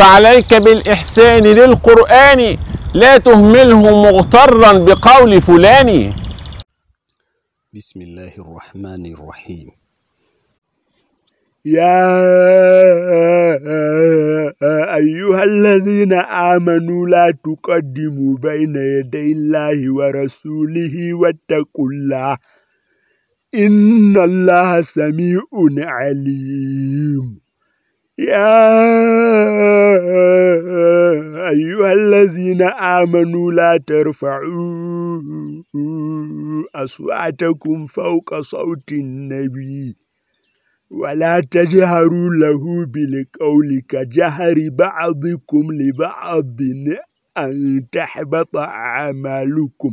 فعليك بالإحسان للقرآن لا تهمله مغترا بقول فلان. بسم الله الرحمن الرحيم. يا أيها الذين آمنوا لا تقدموا بين يدي الله ورسوله واتقوا الله. إن الله سميع عليم. يا أيها الذين آمنوا لا ترفعوا أصواتكم فوق صوت النبي ولا تجهروا له بالقول كجهر بعضكم لبعض أن تحبط أعمالكم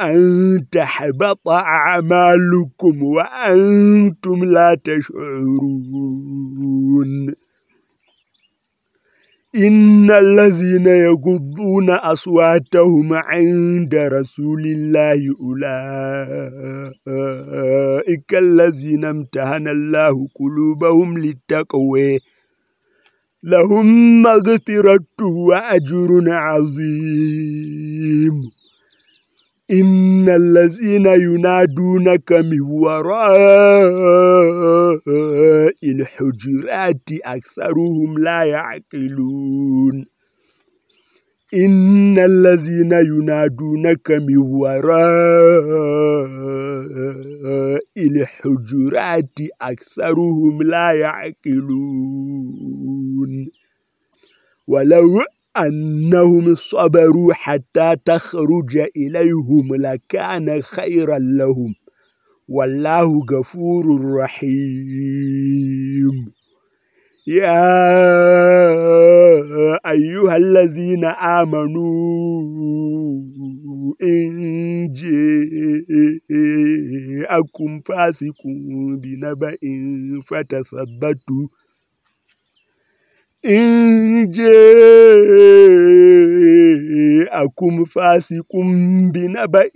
أن تحبط أعمالكم وأنتم لا تشعرون. إن الذين يغضون أصواتهم عند رسول الله أولئك الذين امتهن الله قلوبهم للتقوى. لهم مغفرة وأجر عظيم. إن الذين ينادونك من وراء الحجرات أكثرهم لا يعقلون إن الذين ينادونك من وراء الحجرات أكثرهم لا يعقلون ولو أنهم صبروا حتى تخرج إليهم لكان خيرا لهم. والله غفور رحيم. يا أيها الذين آمنوا إن جاءكم فاسق بنبأ فتثبتوا. إن جاءكم فاسق بنبأ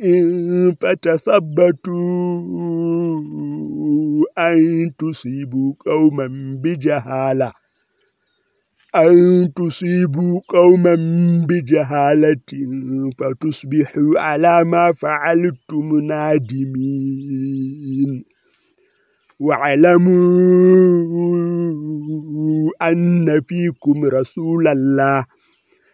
فتثبتوا أن تصيبوا قوما بجهالة. أن تصيبوا قوما بجهالة فتصبحوا على ما فعلتم نادمين. واعلموا أن فيكم رسول الله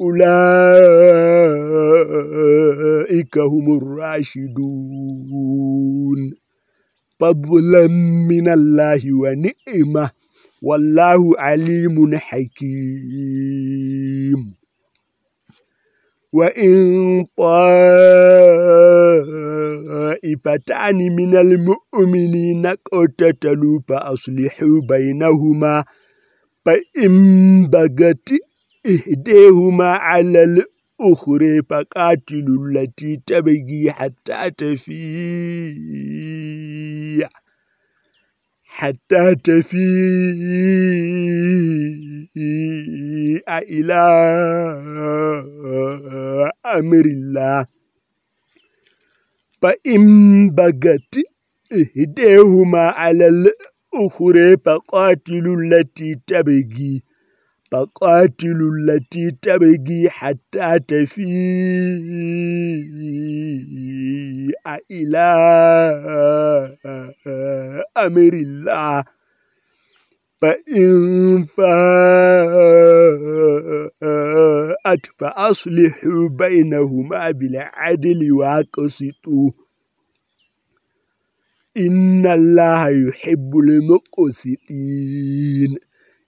أولئك هم الراشدون. فضلا من الله ونعمة. والله عليم حكيم. وإن طائفتان من المؤمنين اقتتلوا فأصلحوا بينهما. فإن بغت إهديهما على الأخرى فقاتلوا التي تبغي حتى تفيء حتى تفيء إلى أمر الله فإن بغت إهديهما على الأخرى فقاتلوا التي تبغي فقاتلوا التي تبغي حتى تفيء إلى أمر الله. فإن فاءت فأصلحوا بينهما بالعدل وأقسطوا. إن الله يحب المقسطين.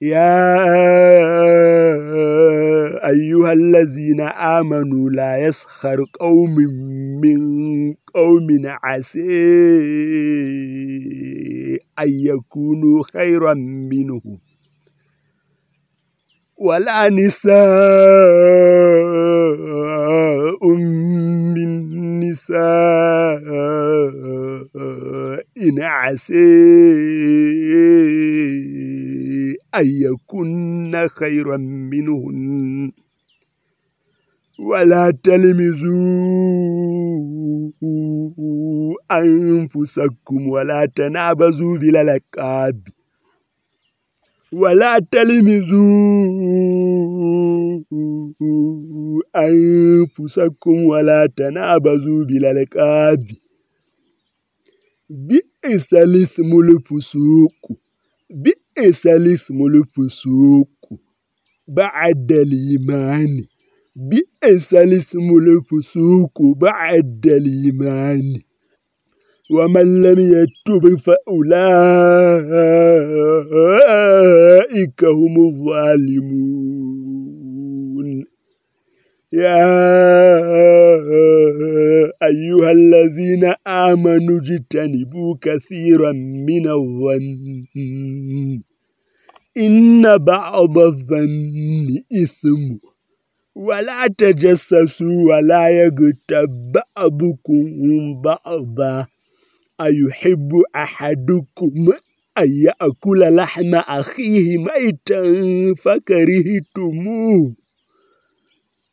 يا أيها الذين آمنوا لا يسخر قوم من قوم عسى أن يكونوا خيرا منهم ولا نساء من نساء إن عسى أن يكن خيرا منهن. ولا تلمزوا أنفسكم ولا تنابزوا بالألقاب. ولا تلمزوا أنفسكم ولا تنابزوا بالألقاب. بئس الاسم الفسوق. بئس الاسم الفسوق بعد الإيمان بئس الاسم الفسوق بعد الإيمان ومن لم يتب فأولئك هم الظالمون يا أيها الذين آمنوا اجتنبوا كثيرا من الظن. إن بعض الظن إثم. ولا تجسسوا ولا يغتب بعضكم بعضا. أيحب أحدكم أن يأكل لحم أخيه ميتا فكرهتموه.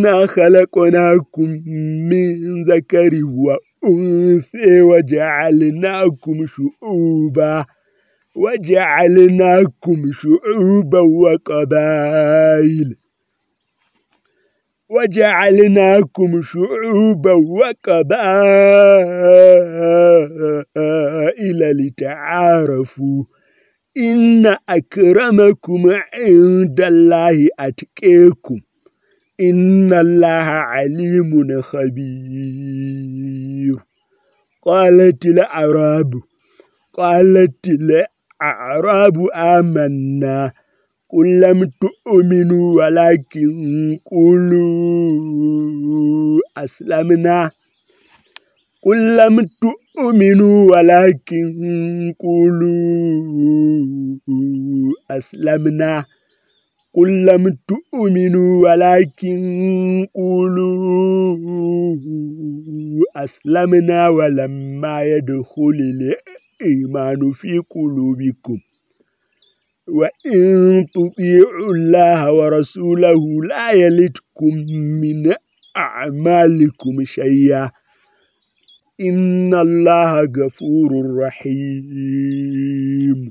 إنا خلقناكم من ذكر وأنثى وجعلناكم شعوبا وجعلناكم شعوبا وقبائل وجعلناكم شعوبا وقبائل لتعارفوا إن أكرمكم عند الله أتقيكم إن الله عليم خبير. قالت الأعراب قالت الأعراب آمنا. قل لم تؤمنوا ولكن قولوا أسلمنا. قل لم تؤمنوا ولكن قولوا أسلمنا. قل لم تؤمنوا ولكن قولوا أسلمنا ولما يدخل الإيمان في قلوبكم وإن تطيعوا الله ورسوله لا يلتكم من أعمالكم شيئا إن الله غفور رحيم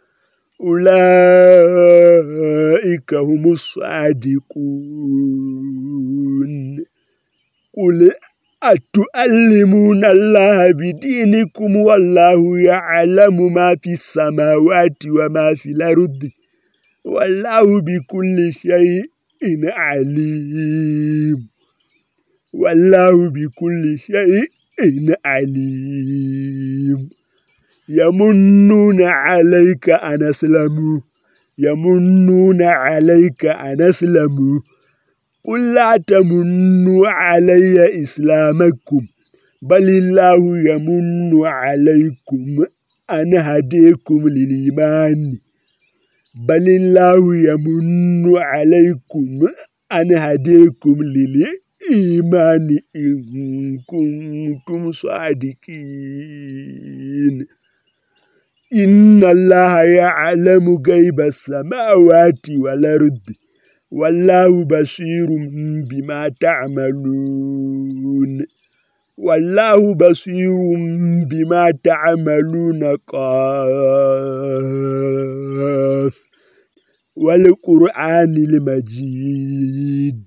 أولئك هم الصادقون. قل أتؤلمون الله بدينكم والله يعلم ما في السماوات وما في الأرض. والله بكل شيء عليم. والله بكل شيء عليم. يمنون عليك أن أسلموا يمنون عليك أن أسلموا قل لا تمنوا علي إسلامكم بل الله يمن عليكم أن هديكم للإيمان. بل الله يمن عليكم أن هديكم للإيمان إن كنتم صادقين. إن الله يعلم غيب السماوات والأرض والله بصير بما تعملون والله بصير بما تعملون قاف والقرآن المجيد